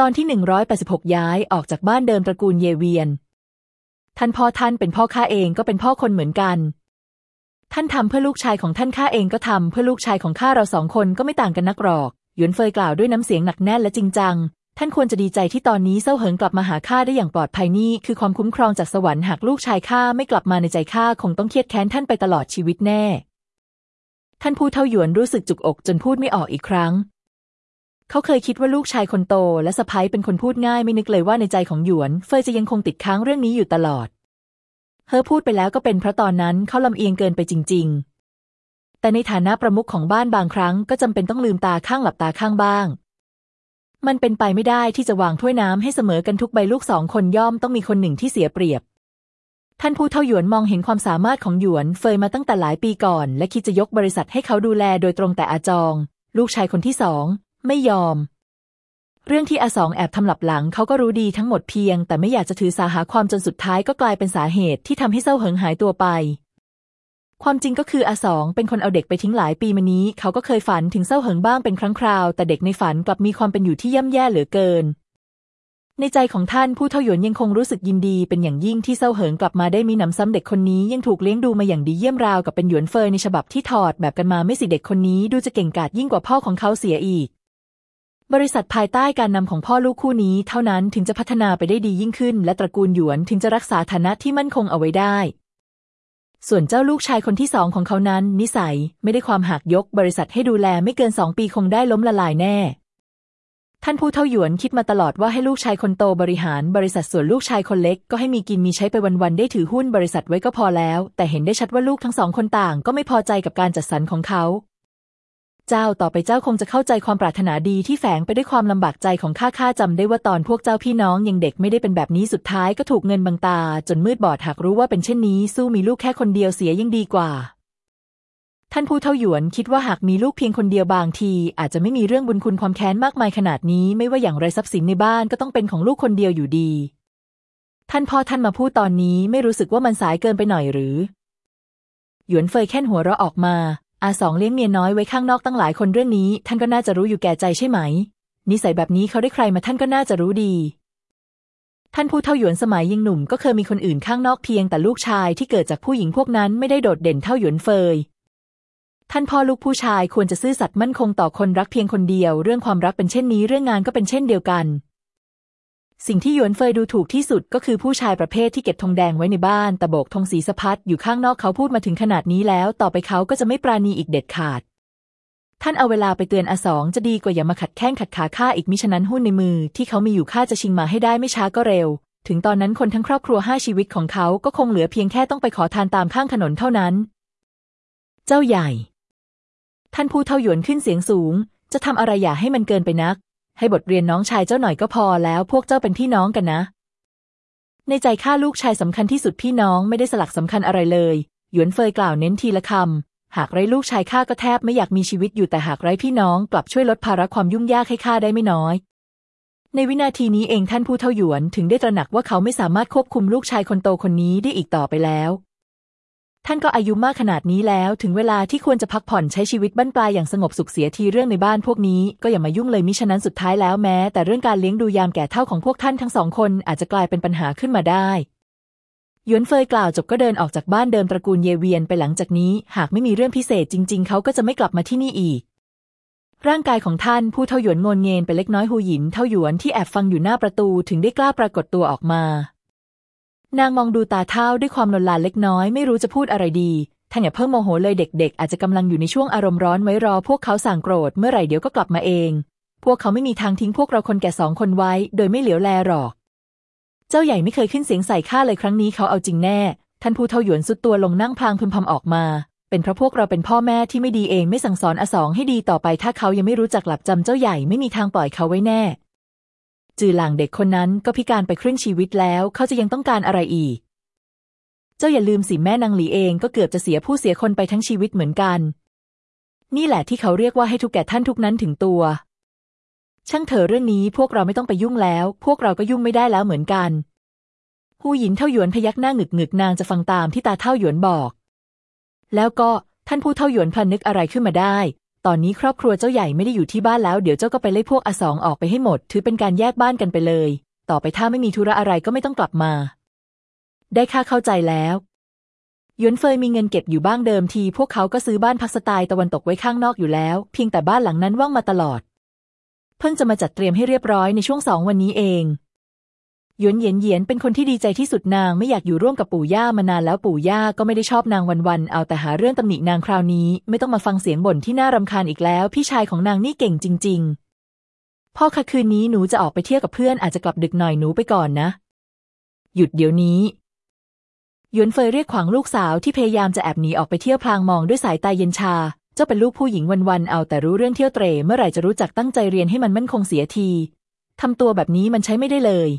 ตอนที่หนึ่งร้อยแปดสิบหกย้ายออกจากบ้านเดิมตระกูลเยเวียน ท่านพ่อท่านเป็นพ่อข้าเองก็เป็นพ่อคนเหมือนกัน ท่านทำเพื่อลูกชายของท่านข้าเองก็ทำเพื่อลูกชายของข้าเราสองคนก็ไม่ต่างกันนักหรอกหยวนเฟยกล่าวด้วยน้ำเสียงหนักแน่นและจริงจัง ท่านควรจะดีใจที่ตอนนี้เซาเหิงกลับมาหาข้าได้อย่างปลอดภัยนี่คือความคุ้มครองจากสวรรค์หากลูกชายข้าไม่กลับมาในใจข้าคงต้องเครียดแค้นท่านไปตลอดชีวิตแน่ ท่านผู้เท่าหยวนรู้สึกจุกอกจนพูดไม่ออกอีกครั้ง เขาเคยคิดว่าลูกชายคนโตและสะพ้ยเป็นคนพูดง่ายไม่นึกเลยว่าในใจของหยวน เฟยจะยังคงติดค้างเรื่องนี้อยู่ตลอด เฮอพูดไปแล้วก็เป็นเพราะตอนนั้นเขาลำเอียงเกินไปจริง ๆ แต่ในฐานะประมุขของบ้านบางครั้งก็จำเป็นต้องลืมตาข้างหลับตาข้างบ้าง มันเป็นไปไม่ได้ที่จะวางถ้วยน้ำให้เสมอกันทุกใบลูกสองคนย่อมต้องมีคนหนึ่งที่เสียเปรียบท่านผู้เท่าหยวนมองเห็นความสามารถของหยวนเฟยมาตั้งแต่หลายปีก่อน และคิดจะยกบริษัทให้เขาดูแลโดยตรงแต่อาจอง ลูกชายคนที่สอง ไม่ยอม เรื่องที่อาสองแอบทำหลับหลังเขาก็รู้ดีทั้งหมดเพียง แต่ไม่อยากจะถือสาหาความจนสุดท้ายก็กลายเป็นสาเหตุที่ทำให้เศร้าเหิงหายตัวไป ความจริงก็คืออาสองเป็นคนเอาเด็กไปทิ้งหลายปีมานี้ เขาก็เคยฝันถึงเศร้าเหิงบ้างเป็นครั้งคราว แต่เด็กในฝันกลับมีความเป็นอยู่ที่ย่ำแย่เหลือเกินในใจของท่านผู้เท่าหยวนยังคงรู้สึกยินดีเป็นอย่างยิ่งที่เศร้าเหิงกลับมาได้มีหนำซ้ำเด็กคนนี้ยังถูกเลี้ยงดูมาอย่างดีเยี่ยมราวกับเป็นหยวนเฟยในฉบับที่ถอดแบบกันมาไม่สิเด็กคนนี้ดูจะเก่งกาจยิ่งกว่าพ่อของเขาเสียอีก บริษัทภายใต้การนำของพ่อลูกคู่นี้ เท่านั้นถึงจะพัฒนาไปได้ดียิ่งขึ้น และตระกูลหยวนถึงจะรักษาฐานะที่มั่นคงเอาไว้ได้ ส่วนเจ้าลูกชายคนที่สองของเขานั้น นิสัยไม่ได้ความหักยก บริษัทให้ดูแลไม่เกินสองปีคงได้ล้มละลายแน่ ท่านผู้เท่าหยวนคิดมาตลอดว่าให้ลูกชายคนโตบริหาร บริษัทส่วนลูกชายคนเล็ก ก็ให้มีกินมีใช้ไปวันๆได้ถือหุ้นบริษัทไว้ก็พอแล้ว แต่เห็นได้ชัดว่าลูกทั้งสองคนต่าง ก็ไม่พอใจกับการจัดสรรของเขา เจ้าต่อไปเจ้าคงจะเข้าใจความปรารถนาดีที่แฝงไปด้วยความลำบากใจของข้าข้าจำได้ว่าตอนพวกเจ้าพี่น้องยังเด็กไม่ได้เป็นแบบนี้สุดท้ายก็ถูกเงินบังตา จนมืดบอดหากรู้ว่าเป็นเช่นนี้ สู้มีลูกแค่คนเดียวเสียยังดีกว่า ท่านผู้เท่าหยวนคิดว่าหากมีลูกเพียงคนเดียวบางที อาจจะไม่มีเรื่องบุญคุณความแค้นมากมายขนาดนี้ ไม่ว่าอย่างไรทรัพย์สินในบ้านก็ต้องเป็นของลูกคนเดียวอยู่ดี ท่านพ่อท่านมาพูดตอนนี้ไม่รู้สึกว่ามันสายเกินไปหน่อยหรือหยวนเฟยแค่นหัวเราะออกมา อาสองเลี้ยงเมียน้อยไว้ข้างนอกตั้งหลายคนเรื่องนี้ ท่านก็น่าจะรู้อยู่แก่ใจใช่ไหม นิสัยแบบนี้เขาได้ใครมาท่านก็น่าจะรู้ดี ท่านผู้เท่าหยวนสมัยยังหนุ่มก็เคยมีคนอื่นข้างนอกเพียงแต่ลูกชายที่เกิดจากผู้หญิงพวกนั้นไม่ได้โดดเด่นเท่าหยวนเฟยท่านพ่อลูกผู้ชายควรจะซื่อสัตย์มั่นคงต่อคนรักเพียงคนเดียว เรื่องความรักเป็นเช่นนี้เรื่องงานก็เป็นเช่นเดียวกัน สิ่งที่หยวนเฟยดูถูกที่สุดก็คือผู้ชายประเภทที่เก็บธงแดงไว้ในบ้านแต่โบกธงสีสะพัดอยู่ข้างนอกเขาพูดมาถึงขนาดนี้แล้ว ต่อไปเขาก็จะไม่ปราณีอีกเด็ดขาด ท่านเอาเวลาไปเตือนอสองจะดีกว่าอย่ามาขัดแข้งขัดขาข้าอีกมิฉะนั้นหุ้นในมือที่เขามีอยู่ข้าจะชิงมาให้ได้ไม่ช้าก็เร็ว ถึงตอนนั้นคนทั้งครอบครัวห้าชีวิตของเขาก็คงเหลือเพียงแค่ต้องไปขอทานตามข้างถนนเท่านั้น เจ้าใหญ่ ท่านผู้เท่าหยวนขึ้นเสียงสูง จะทำอะไรอย่าให้มันเกินไปนัก ให้บทเรียนน้องชายเจ้าหน่อยก็พอแล้วพวกเจ้าเป็นพี่น้องกันนะ ในใจข้าลูกชายสำคัญที่สุดพี่น้องไม่ได้สลักสำคัญอะไรเลย หยวนเฟยกล่าวเน้นทีละคำหากไร้ลูกชายข้าก็แทบไม่อยากมีชีวิตอยู่แต่หากไร้พี่น้องกลับช่วยลดภาระความยุ่งยากให้ข้าได้ไม่น้อย ในวินาทีนี้เองท่านผู้เท่าหยวนถึงได้ตระหนักว่าเขาไม่สามารถควบคุมลูกชายคนโตคนนี้ได้อีกต่อไปแล้ว ท่านก็อายุมากขนาดนี้แล้ว ถึงเวลาที่ควรจะพักผ่อนใช้ชีวิตบ้านปลายอย่างสงบสุขเสียทีเรื่องในบ้านพวกนี้ ก็อย่ามายุ่งเลยมิฉะนั้นสุดท้ายแล้วแม้ แต่เรื่องการเลี้ยงดูยามแก่เท่าของพวกท่านทั้งสองคนอาจจะกลายเป็นปัญหาขึ้นมาได้ยวนเฟยกล่าวจบก็เดินออกจากบ้านเดิมตระกูลเยเวียนไปหลังจากนี้ หากไม่มีเรื่องพิเศษจริง ๆ เขาก็จะไม่กลับมาที่นี่อีก ร่างกายของท่านผู้เท่าหยวนงนเงินไปเล็กน้อยหูหยินเท่าหยวนที่แอบฟังอยู่หน้าประตูถึงได้กล้าปรากฏตัวออกมา นางมองดูตาเท่าด้วยความลนลานเล็กน้อยไม่รู้จะพูดอะไรดีท่านอย่าเพิ่งโมโหเลยเด็ก ๆ อาจจะกำลังอยู่ในช่วงอารมณ์ร้อนไว้รอพวกเขาสั่งโกรธเมื่อไหร่เดี๋ยวก็กลับมาเอง พวกเขาไม่มีทางทิ้งพวกเราคนแก่สองคนไว้ โดยไม่เหลียวแลหรอก เจ้าใหญ่ไม่เคยขึ้นเสียงใส่ข้าเลยครั้งนี้เขาเอาจริงแน่ ท่านผู้เทาหยวนสุดตัวลงนั่งพลางพึมพำออกมา เป็นเพราะพวกเราเป็นพ่อแม่ที่ไม่ดีเองไม่สั่งสอนอสองให้ดีต่อไปถ้าเขายังไม่รู้จักหลับจำเจ้าใหญ่ไม่มีทางปล่อยเขาไว้แน่ จือหลางเด็กคนนั้นก็พิการไปครึ่งชีวิตแล้วเขาจะยังต้องการอะไรอีก เจ้าอย่าลืมสิแม่นางหลีเองก็เกือบจะเสียผู้เสียคนไปทั้งชีวิตเหมือนกัน นี่แหละที่เขาเรียกว่าให้ทุกแก่ท่านทุกนั้นถึงตัว ช่างเถอะเรื่องนี้พวกเราไม่ต้องไปยุ่งแล้ว พวกเราก็ยุ่งไม่ได้แล้วเหมือนกันหูหยินเท่าหยวนพยักหน้าหงึกหงึกนางจะฟังตามที่ตาเท่าหยวนบอก แล้วก็ท่านผู้เท่าหยวนพลันนึกอะไรขึ้นมาได้ ตอนนี้ครอบครัวเจ้าใหญ่ไม่ได้อยู่ที่บ้านแล้วเดี๋ยวเจ้าก็ไปไล่พวกอสองออกไปให้หมด ถือเป็นการแยกบ้านกันไปเลย ต่อไปถ้าไม่มีธุระอะไรก็ไม่ต้องกลับมา ได้ค่าเข้าใจแล้วยวนเฟยมีเงินเก็บอยู่บ้างเดิมที พวกเขาก็ซื้อบ้านพักสไตล์ตะวันตกไว้ข้างนอกอยู่แล้ว เพียงแต่บ้านหลังนั้นว่างมาตลอด เพิ่งจะมาจัดเตรียมให้เรียบร้อยในช่วงสองวันนี้เอง หยวนเหยียนเหยียนเป็นคนที่ดีใจที่สุดนางไม่อยากอยู่ร่วมกับปู่ย่ามานานแล้วปู่ย่าก็ไม่ได้ชอบนางวันๆเอาแต่หาเรื่องตำหนินางคราวนี้ ไม่ต้องมาฟังเสียงบ่นที่น่ารำคาญอีกแล้ว พี่ชายของนางนี่เก่งจริง ๆ พ่อคะคืนนี้หนูจะออกไปเที่ยวกับเพื่อนอาจจะกลับดึกหน่อยหนูไปก่อนนะ หยุดเดี๋ยวนี้หยวนเฟยเรียกขวางลูกสาวที่พยายามจะแอบหนีออกไปเที่ยวพลางมองด้วยสายตาเย็นชา เจ้าเป็นลูกผู้หญิงวันๆเอาแต่รู้เรื่องเที่ยวเตร่เมื่อไหร่จะรู้จักตั้งใจเรียนให้มันมั่นคงเสียทีทำตัวแบบนี้มันใช้ไม่ได้เลย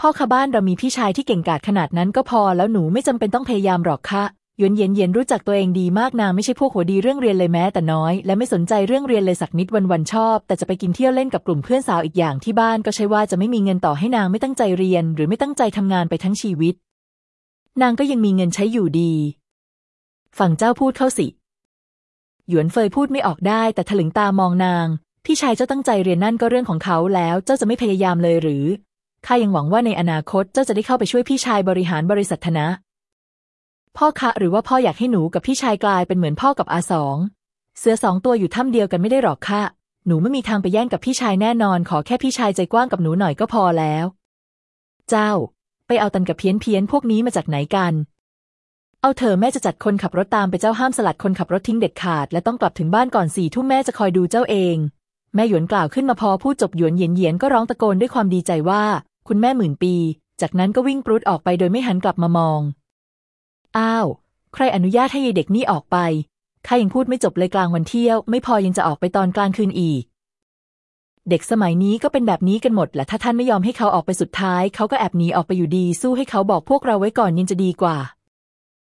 พ่อคะบ้านเรามีพี่ชายที่เก่งกาจขนาดนั้นก็พอแล้วหนูไม่จำเป็นต้องพยายามหรอกค่ะหยวนเย็นเย็นรู้จักตัวเองดีมากนางไม่ใช่พวกหัวดีเรื่องเรียนเลยแม้แต่น้อย และไม่สนใจเรื่องเรียนเลยสักนิดวันวันชอบ แต่จะไปกินเที่ยวเล่นกับกลุ่มเพื่อนสาวอีกอย่างที่บ้านก็ใช่ว่าจะไม่มีเงินต่อให้นางไม่ตั้งใจเรียน หรือไม่ตั้งใจทำงานไปทั้งชีวิต นางก็ยังมีเงินใช้อยู่ดี ฝั่งเจ้าพูดเข้าสิ หยวนเฟยพูดไม่ออกได้ แต่ถลึงตามองนาง พี่ชายเจ้าตั้งใจเรียนนั่นก็เรื่องของเขาแล้ว เจ้าจะไม่พยายามเลยหรือ ข้ายังหวังว่าในอนาคตเจ้าจะได้เข้าไปช่วยพี่ชายบริหารบริษัทนะ พ่อคะหรือว่าพ่ออยากให้หนูกับพี่ชายกลายเป็นเหมือนพ่อกับอาสองเสือสองตัวอยู่ถ้ำเดียวกันไม่ได้หรอกค่ะ หนูไม่มีทางไปแย่งกับพี่ชายแน่นอน ขอแค่พี่ชายใจกว้างกับหนูหน่อยก็พอแล้ว เจ้า ไปเอาตันกับเพี้ยนเพี้ยนพวกนี้มาจากไหนกัน เอาเธอแม่จะจัดคนขับรถตามไปเจ้าห้ามสลัดคนขับรถทิ้งเด็ดขาด และต้องกลับถึงบ้านก่อนสี่ทุ่มแม่จะคอยดูเจ้าเอง แม่หยวนกล่าวขึ้นมาพอพูดจบหยวนเย็นเย็นก็ร้องตะโกนด้วยความดีใจว่า คุณแม่หมื่นปี จากนั้นก็วิ่งปรุดออกไปโดยไม่หันกลับมามอง อ้าว ใครอนุญาตให้ยายเด็กนี่ออกไปข้ายังพูดไม่จบเลยกลางวันเที่ยว ไม่พอยังจะออกไปตอนกลางคืนอีก เด็กสมัยนี้ก็เป็นแบบนี้กันหมดแหละถ้าท่านไม่ยอมให้เขาออกไปสุดท้าย เขาก็แอบหนีออกไปอยู่ดี สู้ให้เขาบอกพวกเราไว้ก่อนยังจะดีกว่า